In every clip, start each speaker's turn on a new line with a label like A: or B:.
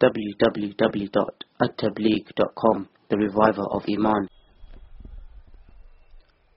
A: www.attableek.com The Reviver of Iman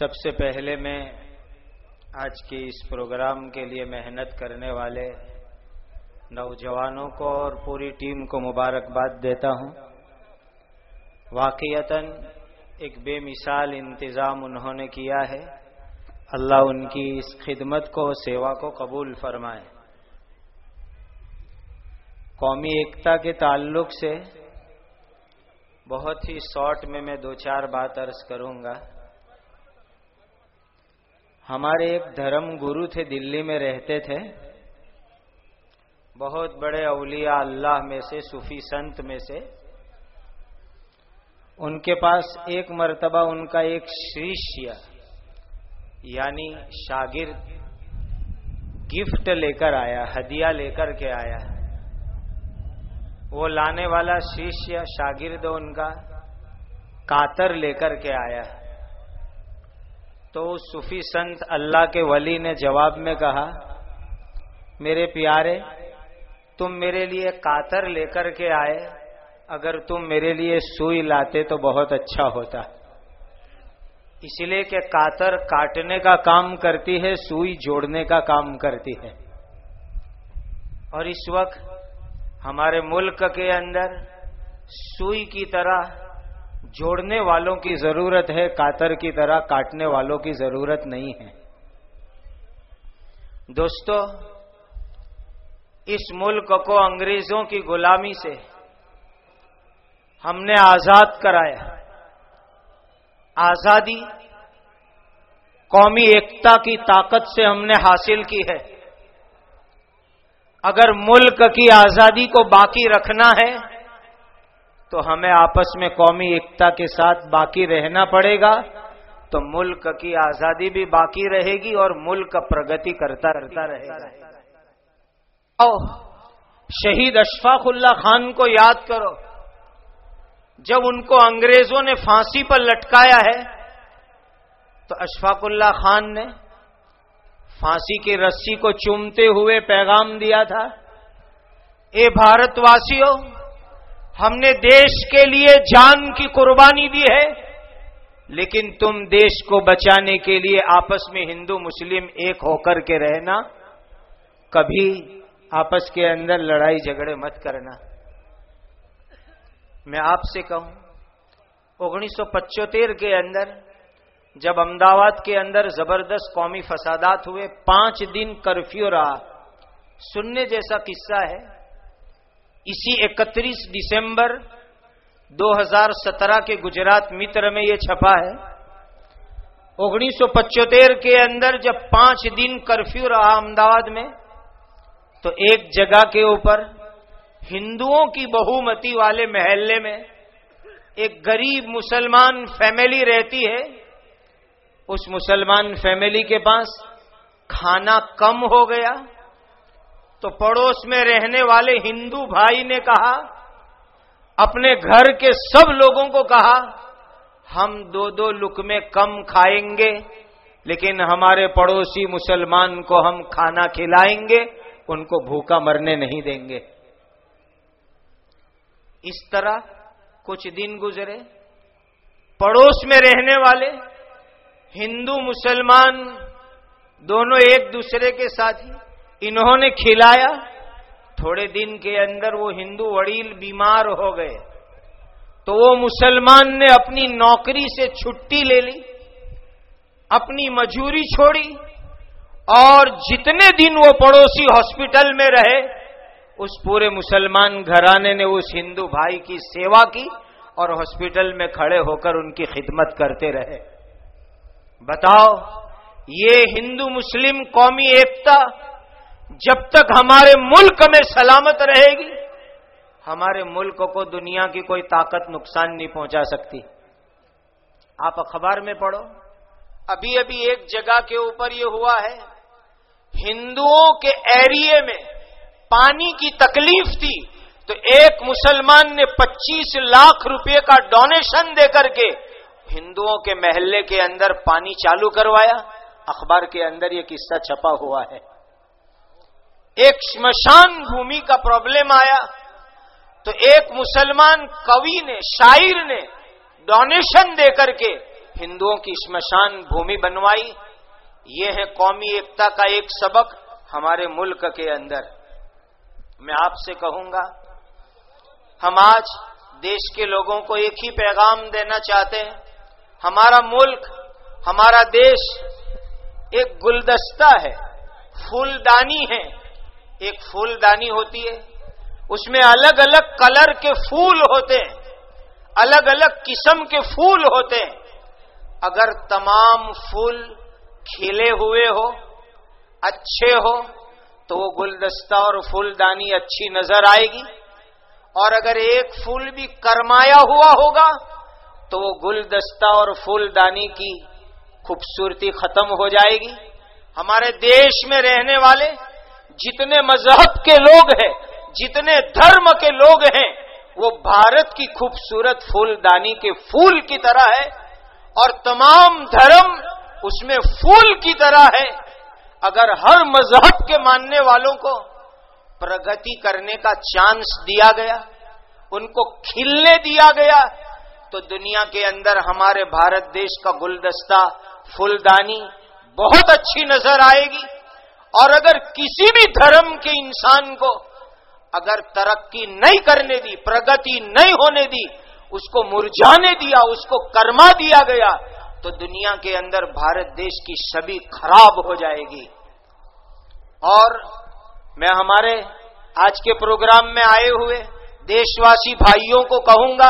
B: सबसे पहले मैं आज के इस प्रोग्राम के लिए मेहनत करने वाले नौजवानों को और पूरी टीम को मुबारकबाद देता हूँ। वाकईतन एक बेमिसाल इंतज़ाम उन्होंने किया है। अल्लाह उनकी इस खिदमत को, सेवा को कबूल फरमाए। कौमी एकता के ताल्लुक से बहुत ही शॉर्ट में मैं दो चार बात अर्ज़ करूँगा। हमारे एक धर्म गुरु थे, दिल्ली में रहते थे। बहुत बड़े अलिया अल्लाह में से, सूफी संत में से। उनके पास एक मर्तबा, उनका एक शिष्य, यानी शागिर, गिफ्ट लेकर आया, हदिया लेकर के आया। वो लाने वाला शिष्य, शागिर्द उनका, कातर लेकर के आया। तो सूफी संत अल्लाह के वली ने जवाब में कहा, मेरे प्यारे, तुम मेरे लिए कातर लेकर के आए। अगर तुम मेरे लिए सुई लाते तो बहुत अच्छा होता। इसलिए कि कातर काटने का काम करती है, सुई जोड़ने का काम करती है। और इस वक्त हमारे मुल्क के अंदर सुई की तरह जोड़ने वालों की ज़रूरत है, कातर की तरह काटने वालों की ज़रूरत नहीं है। दोस्तों, इस मुल्क को अंग्रेज़ों की गुलामी से हमने आज़ाद कराया। आज़ादी कौमी एकता की ताकत से हमने हासिल की है। अगर मुल्क की आज़ादी को बाकी रखना है तो हमें आपस में कौमी एकता के साथ बाकी रहना पड़ेगा तो मुल्क की आज़ादी भी बाकी रहेगी और मुल्क प्रगति करता रहता रहेगा। ओ शहीद अशफाकुल्ला खान को याद करो, जब उनको अंग्रेज़ों ने फांसी पर लटकाया है तो अशफाकुल्ला खान ने फांसी की रस्सी को चूमते हुए पैगाम दिया था, ए भारतवासियों हमने देश के लिए जान की कुर्बानी दी है, लेकिन तुम देश को बचाने के लिए आपस में हिंदू मुस्लिम एक होकर के रहना, कभी आपस के अंदर लड़ाई झगड़े मत करना। मैं आपसे कहूँ, उन्नीस के अंदर, जब अहमदाबाद के अंदर ज़बरदस्त कौमी फसादात हुए, पाँच दिन कर्फ्यू रहा। सुनने जैसा किस्सा है इसी 31 दिसंबर 2017 के गुजरात मित्र में यह छपा है। उन्नीस के अंदर जब पाँच दिन कर्फ्यू रहा अहमदाबाद में तो एक जगह के ऊपर हिंदुओं की बहुमती वाले महल्ले में एक गरीब मुसलमान फैमिली रहती है। उस मुसलमान फैमिली के पास खाना कम हो गया तो पड़ोस में रहने वाले हिंदू भाई ने कहा, अपने घर के सब लोगों को कहा, हम दो दो लुक में कम खाएँगे, लेकिन हमारे पड़ोसी मुसलमान को हम खाना खिलाएँगे, उनको भूखा मरने नहीं देंगे। इस तरह कुछ दिन गुजरे, पड़ोस में रहने वाले हिंदू मुसलमान दोनों एक दूसरे के साथ ही इन्होंने खिलाया। थोड़े दिन के अंदर वो हिंदू वड़ील बीमार हो गए। तो वो मुसलमान ने अपनी नौकरी से छुट्टी ले ली, अपनी मजूरी छोड़ी और जितने दिन वो पड़ोसी हॉस्पिटल में रहे, उस पूरे मुसलमान घराने ने उस हिंदू भाई की सेवा की और हॉस्पिटल में खड़े होकर उनकी खिदमत करते रहे। बताओ, ये हिंदू मुस्लिम कौमी एकता जब तक हमारे मुल्क में सलामत रहेगी, हमारे मुल्क को दुनिया की कोई ताकत नुकसान नहीं पहुँचा सकती। आप अखबार में पढ़ो अभी अभी एक जगह के ऊपर ये हुआ है, हिंदुओं के एरिए में पानी की तकलीफ़ थी तो एक मुसलमान ने 25 लाख रुपए का डोनेशन देकर के हिंदुओं के महल्ले के अंदर पानी चालू करवाया। अखबार के अंदर यह किस्सा छपा हुआ है। एक श्मशान भूमि का प्रॉब्लम आया तो एक मुसलमान कवि ने, शायर ने डोनेशन देकर के हिंदुओं की श्मशान भूमि बनवाई। ये है कौमी एकता का एक सबक हमारे मुल्क के अंदर। मैं आपसे कहूँगा, हम आज देश के लोगों को एक ही पैगाम देना चाहते हैं। हमारा मुल्क, हमारा देश एक गुलदस्ता है, फूलदानी है। एक फूलदानी होती है, उसमें अलग अलग कलर के फूल होते हैं अलग अलग किस्म के फूल होते हैं। अगर तमाम फूल खिले हुए हो, अच्छे हो तो वो गुलदस्ता और फूलदानी अच्छी नज़र आएगी। और अगर एक फूल भी करमाया हुआ होगा तो वो गुलदस्ता और फूलदानी की खूबसूरती खत्म हो जाएगी। हमारे देश में रहने वाले जितने मज़हब के लोग हैं, जितने धर्म के लोग हैं, वो भारत की खूबसूरत फूलदानी के फूल की तरह है और तमाम धर्म उसमें फूल की तरह है। अगर हर मज़हब के मानने वालों को प्रगति करने का चांस दिया गया, उनको खिलने दिया गया तो दुनिया के अंदर हमारे भारत देश का गुलदस्ता, फुलदानी बहुत अच्छी नज़र आएगी। और अगर किसी भी धर्म के इंसान को अगर तरक्की नहीं करने दी, प्रगति नहीं होने दी, उसको मुरझाने दिया, उसको कर्मा दिया गया तो दुनिया के अंदर भारत देश की छवि खराब हो जाएगी। और मैं हमारे आज के प्रोग्राम में आए हुए देशवासी भाइयों को कहूँगा,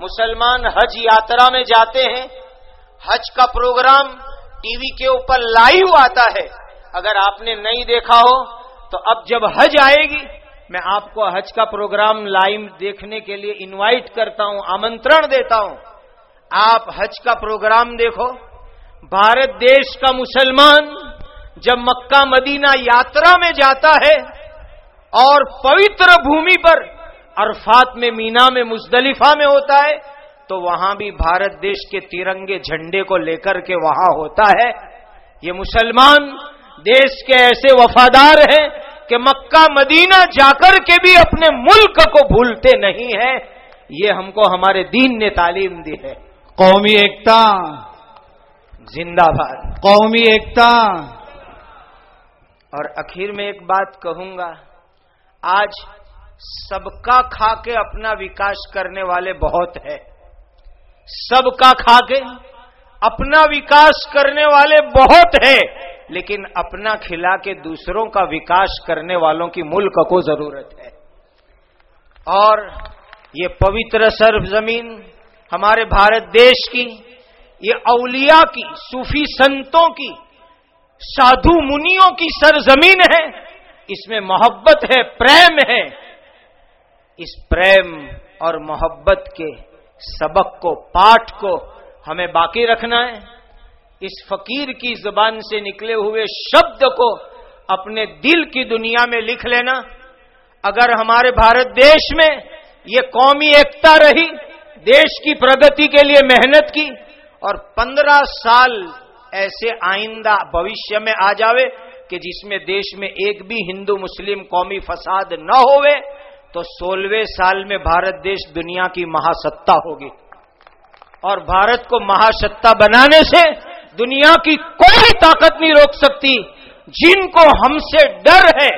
B: मुसलमान हज यात्रा में जाते हैं, हज का प्रोग्राम टीवी के ऊपर लाइव आता है। अगर आपने नहीं देखा हो तो अब जब हज आएगी, मैं आपको हज का प्रोग्राम लाइव देखने के लिए इनवाइट करता हूँ, आमंत्रण देता हूँ। आप हज का प्रोग्राम देखो। भारत देश का मुसलमान जब मक्का मदीना यात्रा में जाता है और पवित्र भूमि पर अरफात में, मीना में, मुजदलिफा में होता है तो वहाँ भी भारत देश के तिरंगे झंडे को लेकर के वहाँ होता है। ये मुसलमान देश के ऐसे वफादार हैं कि मक्का मदीना जाकर के भी अपने मुल्क को भूलते नहीं है। ये हमको हमारे दीन ने तालीम दी है।
C: कौमी एकता।
B: जिंदाबाद।
C: कौमी एकता।
B: और आखिर में एक बात कहूँगा आज सबका खा के अपना विकास करने वाले बहुत है। सबका खा के अपना विकास करने वाले बहुत है। लेकिन अपना खिला के दूसरों का विकास करने वालों की मुल्क को ज़रूरत है। और ये पवित्र सर्व ज़मीन हमारे भारत देश की, ये औलिया की, सूफी संतों की, साधु मुनियों की सरजमीन है, इसमें मोहब्बत है, प्रेम है। इस प्रेम और मोहब्बत के सबक को, पाठ को हमें बाकी रखना है। इस फकीर की ज़ुबान से निकले हुए शब्द को अपने दिल की दुनिया में लिख लेना। अगर हमारे भारत देश में ये कौमी एकता रही, देश की प्रगति के लिए मेहनत की और पंद्रह साल ऐसे आइंदा भविष्य में आ जावे कि जिसमें देश में एक भी हिंदू मुस्लिम कौमी फसाद न होवे तो सोलहवें साल में भारत देश दुनिया की महासत्ता होगी। और भारत को महासत्ता बनाने से दुनिया की कोई ताकत नहीं रोक सकती। जिनको हमसे डर है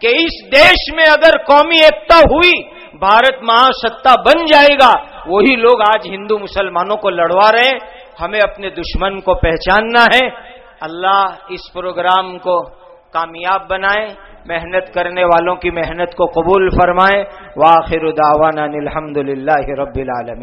B: कि इस देश में अगर कौमी एकता हुई, भारत महासत्ता बन जाएगा, वही लोग आज हिंदू मुसलमानों को लड़वा रहे हैं। हमें अपने दुश्मन को पहचानना है। अल्लाह इस प्रोग्राम को कामयाब बनाए, मेहनत करने वालों की मेहनत को कबूल फरमाए। वाखिर दावाना अलहमदिल्ला रबीआलमी